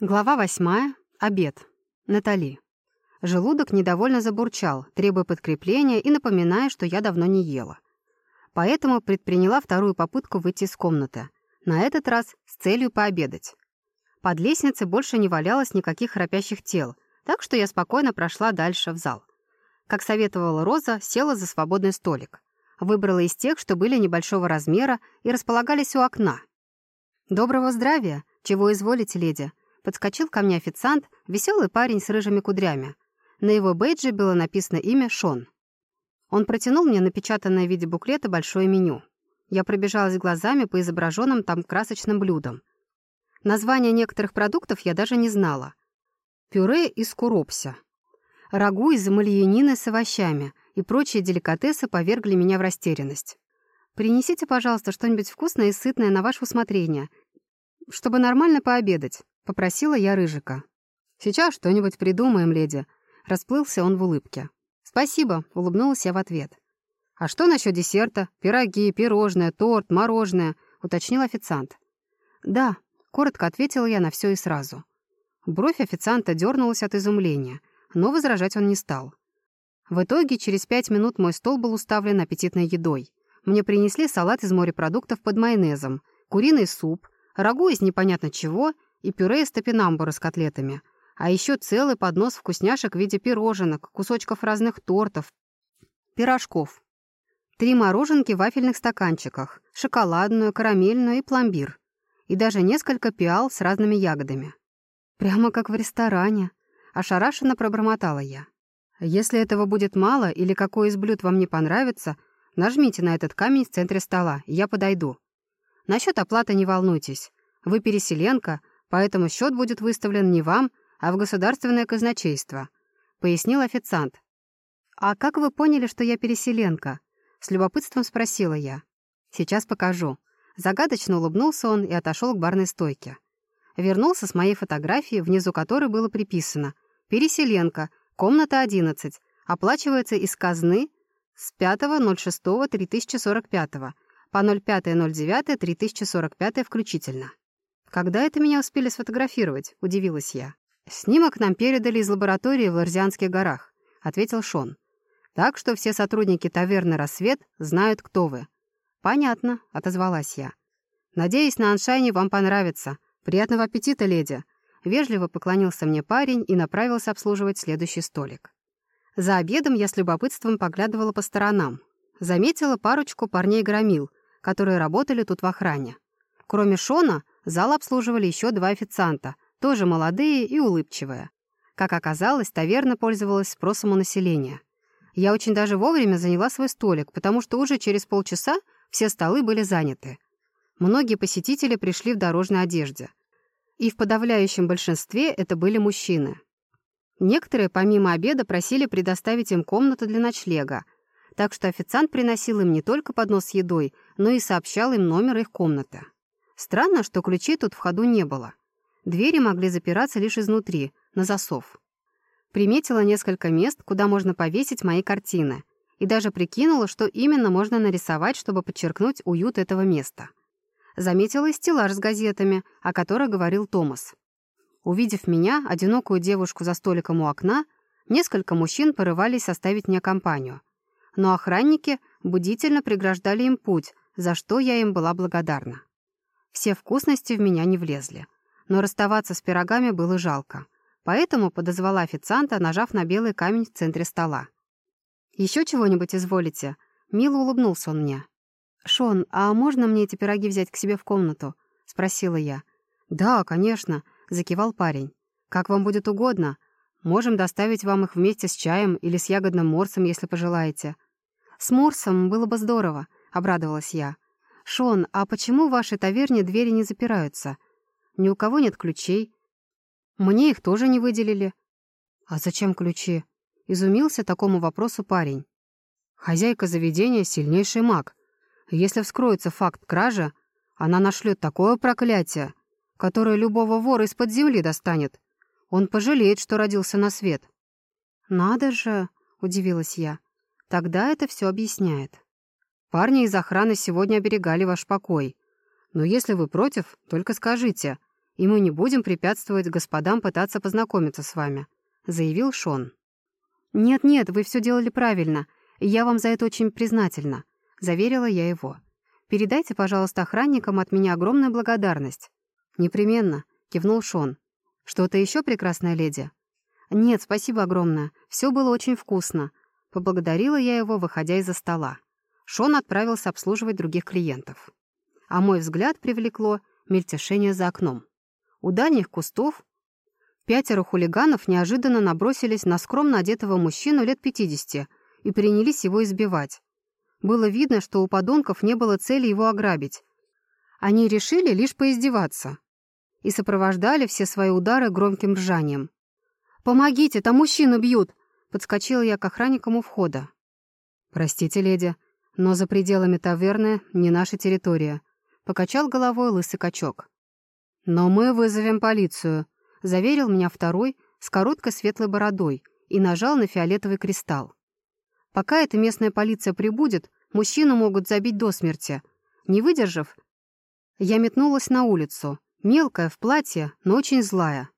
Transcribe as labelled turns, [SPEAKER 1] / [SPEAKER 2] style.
[SPEAKER 1] Глава восьмая. Обед. Натали. Желудок недовольно забурчал, требуя подкрепления и напоминая, что я давно не ела. Поэтому предприняла вторую попытку выйти из комнаты. На этот раз с целью пообедать. Под лестницей больше не валялось никаких храпящих тел, так что я спокойно прошла дальше в зал. Как советовала Роза, села за свободный столик. Выбрала из тех, что были небольшого размера и располагались у окна. «Доброго здравия! Чего изволите, леди?» Подскочил ко мне официант, веселый парень с рыжими кудрями. На его бейджи было написано имя Шон. Он протянул мне напечатанное в виде буклета большое меню. Я пробежалась глазами по изображенным там красочным блюдам. Названия некоторых продуктов я даже не знала. Пюре из куропся, рагу из мальянины с овощами и прочие деликатесы повергли меня в растерянность. «Принесите, пожалуйста, что-нибудь вкусное и сытное на ваше усмотрение, чтобы нормально пообедать», — попросила я Рыжика. «Сейчас что-нибудь придумаем, леди», — расплылся он в улыбке. «Спасибо», — улыбнулась я в ответ. «А что насчет десерта? Пироги, пирожное, торт, мороженое?» — уточнил официант. «Да», — коротко ответила я на все и сразу. Бровь официанта дернулась от изумления, но возражать он не стал. В итоге через пять минут мой стол был уставлен аппетитной едой. Мне принесли салат из морепродуктов под майонезом, куриный суп, рагу из непонятно чего и пюре из топинамбура с котлетами. А еще целый поднос вкусняшек в виде пироженок, кусочков разных тортов, пирожков. Три мороженки в вафельных стаканчиках, шоколадную, карамельную и пломбир. И даже несколько пиал с разными ягодами. Прямо как в ресторане. Ошарашенно пробормотала я. Если этого будет мало или какой из блюд вам не понравится, нажмите на этот камень в центре стола, и я подойду. Насчет оплаты не волнуйтесь. Вы переселенка, поэтому счет будет выставлен не вам, а в государственное казначейство», — пояснил официант. «А как вы поняли, что я переселенка?» — с любопытством спросила я. «Сейчас покажу». Загадочно улыбнулся он и отошел к барной стойке. Вернулся с моей фотографией, внизу которой было приписано «Переселенка, комната 11, оплачивается из казны с 5.06.3045 по 05.09.3045 включительно». «Когда это меня успели сфотографировать?» — удивилась я. «Снимок нам передали из лаборатории в Ларзианских горах», — ответил Шон. «Так что все сотрудники таверны «Рассвет» знают, кто вы». «Понятно», — отозвалась я. «Надеюсь, на Аншайне вам понравится. Приятного аппетита, леди!» Вежливо поклонился мне парень и направился обслуживать следующий столик. За обедом я с любопытством поглядывала по сторонам. Заметила парочку парней-громил, которые работали тут в охране. Кроме Шона, Зал обслуживали еще два официанта, тоже молодые и улыбчивые. Как оказалось, таверна пользовалась спросом у населения. Я очень даже вовремя заняла свой столик, потому что уже через полчаса все столы были заняты. Многие посетители пришли в дорожной одежде. И в подавляющем большинстве это были мужчины. Некоторые, помимо обеда, просили предоставить им комнату для ночлега, так что официант приносил им не только поднос с едой, но и сообщал им номер их комнаты. Странно, что ключей тут в ходу не было. Двери могли запираться лишь изнутри, на засов. Приметила несколько мест, куда можно повесить мои картины, и даже прикинула, что именно можно нарисовать, чтобы подчеркнуть уют этого места. Заметила и стеллаж с газетами, о которых говорил Томас. Увидев меня, одинокую девушку за столиком у окна, несколько мужчин порывались оставить мне компанию. Но охранники будительно преграждали им путь, за что я им была благодарна. Все вкусности в меня не влезли. Но расставаться с пирогами было жалко. Поэтому подозвала официанта, нажав на белый камень в центре стола. «Еще чего-нибудь изволите?» Мило улыбнулся он мне. «Шон, а можно мне эти пироги взять к себе в комнату?» — спросила я. «Да, конечно», — закивал парень. «Как вам будет угодно. Можем доставить вам их вместе с чаем или с ягодным морсом, если пожелаете». «С морсом было бы здорово», — обрадовалась я. «Шон, а почему в вашей таверне двери не запираются? Ни у кого нет ключей. Мне их тоже не выделили». «А зачем ключи?» — изумился такому вопросу парень. «Хозяйка заведения — сильнейший маг. Если вскроется факт кражи, она нашлет такое проклятие, которое любого вора из-под земли достанет. Он пожалеет, что родился на свет». «Надо же!» — удивилась я. «Тогда это все объясняет». Парни из охраны сегодня оберегали ваш покой. Но если вы против, только скажите. и мы не будем препятствовать господам пытаться познакомиться с вами», — заявил Шон. «Нет-нет, вы все делали правильно, и я вам за это очень признательна», — заверила я его. «Передайте, пожалуйста, охранникам от меня огромную благодарность». «Непременно», — кивнул Шон. «Что-то еще, прекрасная леди?» «Нет, спасибо огромное. Все было очень вкусно». Поблагодарила я его, выходя из-за стола. Шон отправился обслуживать других клиентов. А мой взгляд привлекло мельтешение за окном. У дальних кустов пятеро хулиганов неожиданно набросились на скромно одетого мужчину лет 50 и принялись его избивать. Было видно, что у подонков не было цели его ограбить. Они решили лишь поиздеваться и сопровождали все свои удары громким ржанием. «Помогите, там мужчину бьют!» Подскочила я к охранникам у входа. «Простите, леди, но за пределами таверны не наша территория», — покачал головой лысый качок. «Но мы вызовем полицию», — заверил меня второй с короткой светлой бородой и нажал на фиолетовый кристалл. «Пока эта местная полиция прибудет, мужчину могут забить до смерти. Не выдержав, я метнулась на улицу, мелкая, в платье, но очень злая.